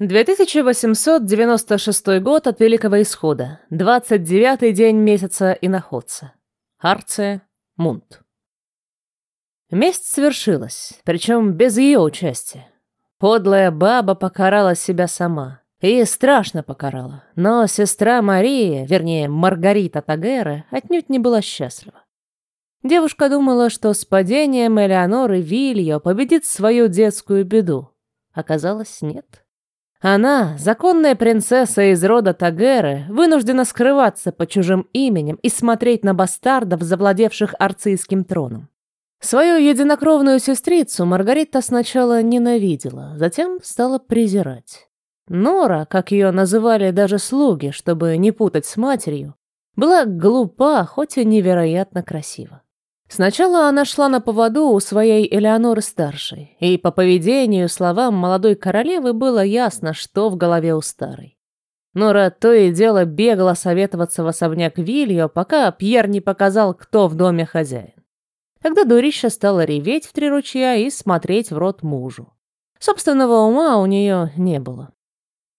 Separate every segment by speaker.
Speaker 1: 2896 год от Великого Исхода. 29-й день месяца иноходца. Арция, Мунт. Месть свершилась, причем без ее участия. Подлая баба покарала себя сама. И страшно покарала. Но сестра Мария, вернее, Маргарита Тагера, отнюдь не была счастлива. Девушка думала, что с падением Элеоноры Вильо победит свою детскую беду. Оказалось, нет. Она, законная принцесса из рода Тагеры, вынуждена скрываться под чужим именем и смотреть на бастардов, завладевших арцийским троном. Свою единокровную сестрицу Маргарита сначала ненавидела, затем стала презирать. Нора, как ее называли даже слуги, чтобы не путать с матерью, была глупа, хоть и невероятно красива. Сначала она шла на поводу у своей Элеоноры-старшей, и по поведению, словам молодой королевы было ясно, что в голове у старой. Нора то и дело бегала советоваться в особняк Вильо, пока Пьер не показал, кто в доме хозяин. Тогда дурища стала реветь в три ручья и смотреть в рот мужу. Собственного ума у нее не было.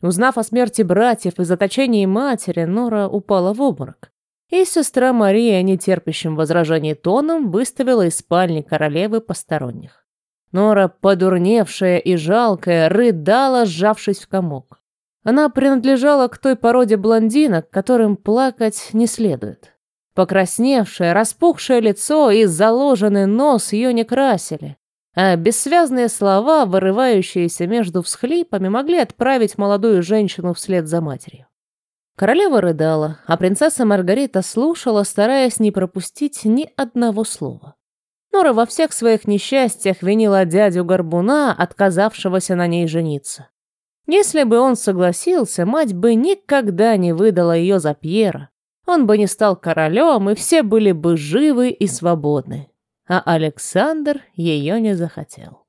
Speaker 1: Узнав о смерти братьев и заточении матери, Нора упала в обморок и сестра Мария, нетерпящим возражений тоном, выставила из спальни королевы посторонних. Нора, подурневшая и жалкая, рыдала, сжавшись в комок. Она принадлежала к той породе блондинок, которым плакать не следует. Покрасневшее, распухшее лицо и заложенный нос ее не красили, а бессвязные слова, вырывающиеся между всхлипами, могли отправить молодую женщину вслед за матерью. Королева рыдала, а принцесса Маргарита слушала, стараясь не пропустить ни одного слова. Нора во всех своих несчастьях винила дядю Горбуна, отказавшегося на ней жениться. Если бы он согласился, мать бы никогда не выдала ее за Пьера. Он бы не стал королем, и все были бы живы и свободны. А Александр ее не захотел.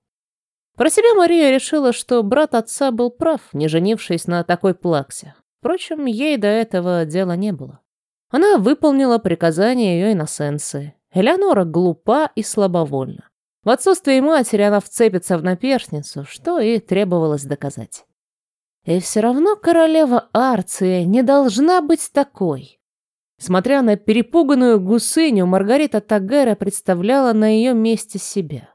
Speaker 1: Про себя Мария решила, что брат отца был прав, не женившись на такой плаксе. Впрочем, ей до этого дела не было. Она выполнила приказание ее иносенции. Элеонора глупа и слабовольна. В отсутствие матери она вцепится в наперстницу, что и требовалось доказать. И все равно королева Арция не должна быть такой. Смотря на перепуганную гусыню, Маргарита Тагера представляла на ее месте себя.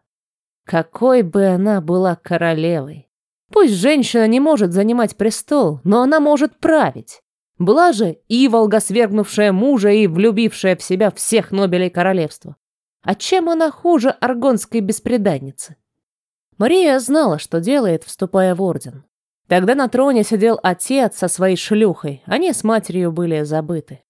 Speaker 1: Какой бы она была королевой! Пусть женщина не может занимать престол, но она может править. Была же Иволга, свергнувшая мужа и влюбившая в себя всех Нобелей королевства. А чем она хуже аргонской беспреданницы? Мария знала, что делает, вступая в орден. Тогда на троне сидел отец со своей шлюхой, они с матерью были забыты.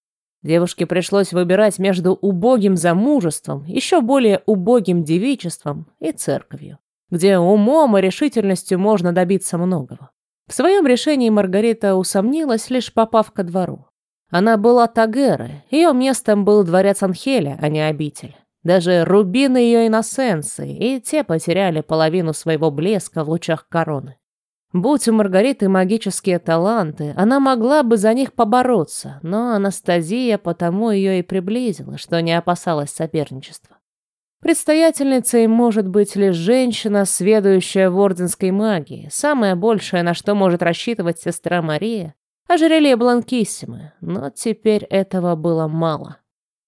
Speaker 1: Девушке пришлось выбирать между убогим замужеством, еще более убогим девичеством и церковью где умом и решительностью можно добиться многого. В своем решении Маргарита усомнилась, лишь попав ко двору. Она была Тагеры, ее местом был дворец Анхеля, а не обитель. Даже рубины ее иносенции, и те потеряли половину своего блеска в лучах короны. Будь у Маргариты магические таланты, она могла бы за них побороться, но Анастазия потому ее и приблизила, что не опасалась соперничества. Предстоятельницей может быть лишь женщина, сведущая в орденской магии. Самое большее, на что может рассчитывать сестра Мария, ожерелье Бланкиссимы, но теперь этого было мало.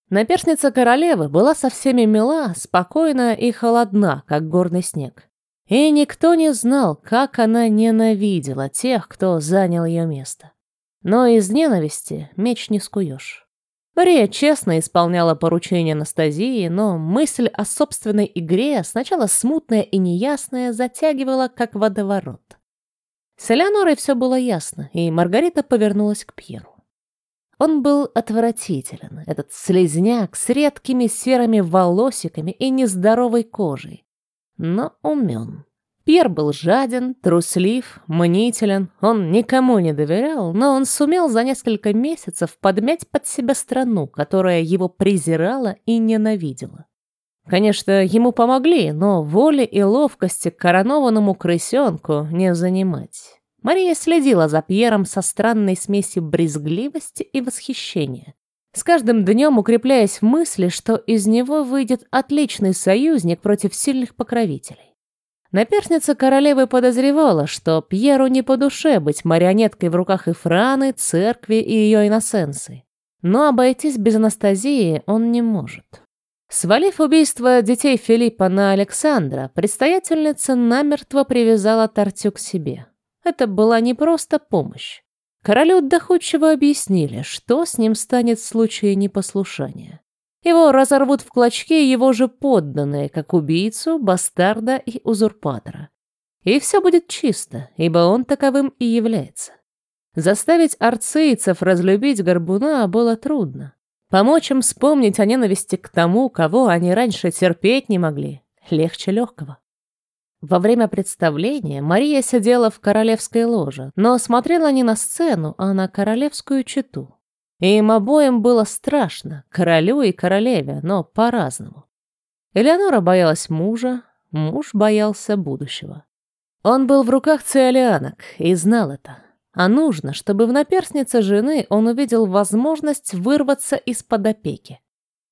Speaker 1: Наперсница королевы была со всеми мила, спокойна и холодна, как горный снег. И никто не знал, как она ненавидела тех, кто занял ее место. Но из ненависти меч не скуешь. Мария честно исполняла поручения Анастазии, но мысль о собственной игре, сначала смутная и неясная, затягивала, как водоворот. С Элеонорой все было ясно, и Маргарита повернулась к Пьеру. Он был отвратителен, этот слезняк с редкими серыми волосиками и нездоровой кожей, но умен. Пьер был жаден, труслив, мнителен, он никому не доверял, но он сумел за несколько месяцев подмять под себя страну, которая его презирала и ненавидела. Конечно, ему помогли, но воли и ловкости коронованному крысенку не занимать. Мария следила за Пьером со странной смесью брезгливости и восхищения, с каждым днем укрепляясь в мысли, что из него выйдет отличный союзник против сильных покровителей. Наперсница королевы подозревала, что Пьеру не по душе быть марионеткой в руках Ифраны, церкви и ее иносенции. Но обойтись без Анастазии он не может. Свалив убийство детей Филиппа на Александра, предстоятельница намертво привязала Тартю к себе. Это была не просто помощь. Королю доходчиво объяснили, что с ним станет в случае непослушания. Его разорвут в клочки его же подданные, как убийцу, бастарда и узурпатора. И все будет чисто, ибо он таковым и является. Заставить арцийцев разлюбить Горбуна было трудно. Помочь им вспомнить о ненависти к тому, кого они раньше терпеть не могли, легче легкого. Во время представления Мария сидела в королевской ложе, но смотрела не на сцену, а на королевскую чету. И им обоим было страшно, королю и королеве, но по-разному. Элеонора боялась мужа, муж боялся будущего. Он был в руках циолианок и знал это. А нужно, чтобы в наперстнице жены он увидел возможность вырваться из-под опеки.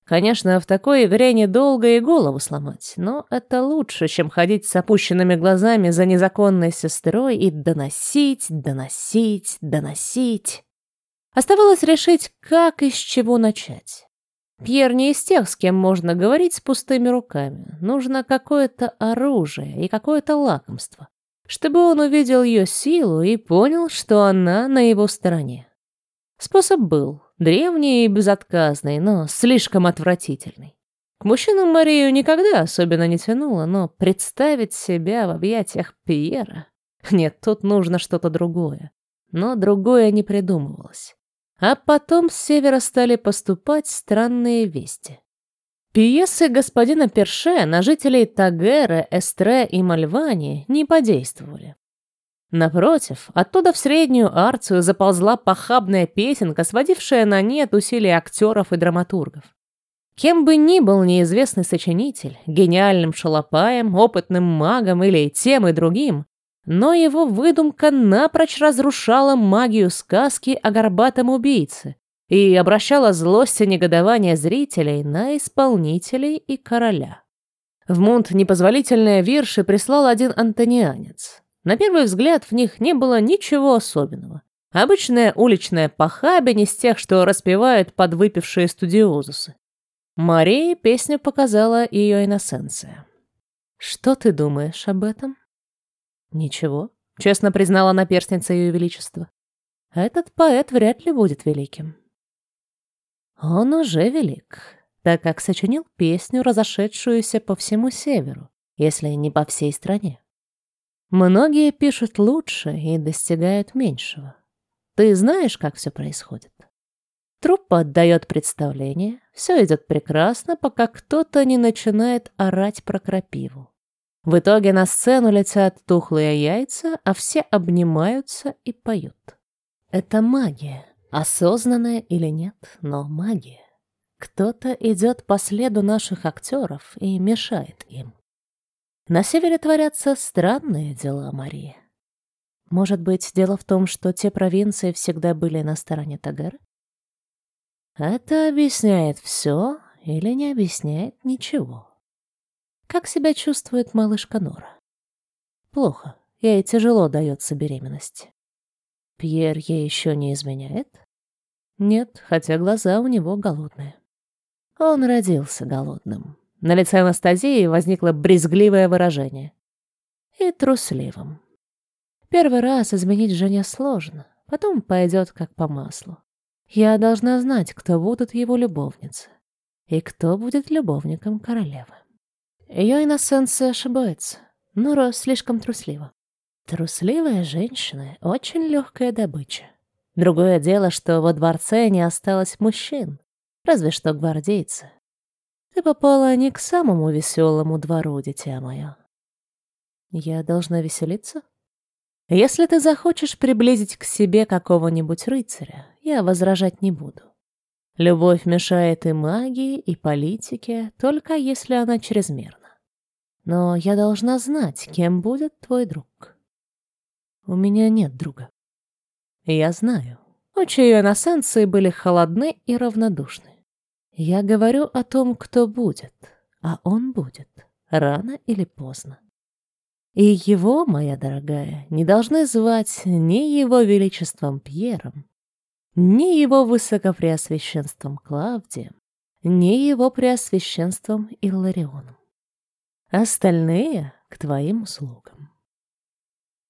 Speaker 1: Конечно, в такой игре недолго и голову сломать, но это лучше, чем ходить с опущенными глазами за незаконной сестрой и доносить, доносить, доносить. Оставалось решить, как и с чего начать. Пьер не из тех, с кем можно говорить с пустыми руками. Нужно какое-то оружие и какое-то лакомство, чтобы он увидел ее силу и понял, что она на его стороне. Способ был древний и безотказный, но слишком отвратительный. К мужчинам Марию никогда особенно не тянуло, но представить себя в объятиях Пьера... Нет, тут нужно что-то другое. Но другое не придумывалось. А потом с севера стали поступать странные вести. Пьесы господина Перше на жителей Тагера, Эстре и Мальвани не подействовали. Напротив, оттуда в среднюю Арцию заползла похабная песенка, сводившая на нет усилия актеров и драматургов. Кем бы ни был неизвестный сочинитель, гениальным шалопаем, опытным магом или тем и другим, но его выдумка напрочь разрушала магию сказки о горбатом убийце и обращала злость и негодование зрителей на исполнителей и короля. В Мунт непозволительные вирши прислал один антонианец. На первый взгляд в них не было ничего особенного. Обычная уличная похабень из тех, что распевают подвыпившие студиозусы. Марии песню показала ее иносенция. «Что ты думаешь об этом?» Ничего, честно признала наперстница ее величества. Этот поэт вряд ли будет великим. Он уже велик, так как сочинил песню, разошедшуюся по всему северу, если не по всей стране. Многие пишут лучше и достигают меньшего. Ты знаешь, как все происходит? Труппа отдает представление, все идет прекрасно, пока кто-то не начинает орать про крапиву. В итоге на сцену летят тухлые яйца, а все обнимаются и поют. Это магия, осознанная или нет, но магия. Кто-то идет по следу наших актеров и мешает им. На севере творятся странные дела, Мария. Может быть, дело в том, что те провинции всегда были на стороне Тагер? Это объясняет все или не объясняет ничего. Как себя чувствует малышка Нора? Плохо. Ей тяжело дается беременность. Пьер ей еще не изменяет? Нет, хотя глаза у него голодные. Он родился голодным. На лице Анастазии возникло брезгливое выражение. И трусливым. Первый раз изменить жене сложно, потом пойдет как по маслу. Я должна знать, кто будут его любовницы и кто будет любовником королевы. Ее иносенция ошибается. Нора слишком труслива. Трусливая женщина — очень легкая добыча. Другое дело, что во дворце не осталось мужчин, разве что гвардейцы. Ты попала не к самому веселому двору, дитя мое. Я должна веселиться? Если ты захочешь приблизить к себе какого-нибудь рыцаря, я возражать не буду. Любовь мешает и магии, и политике, только если она чрезмерна. Но я должна знать, кем будет твой друг. У меня нет друга. Я знаю. Очи ее иносенции были холодны и равнодушны. Я говорю о том, кто будет, а он будет, рано или поздно. И его, моя дорогая, не должны звать ни его величеством Пьером, ни его высокопреосвященством Клавдием, ни его преосвященством Илларионом. Остальные к твоим услугам.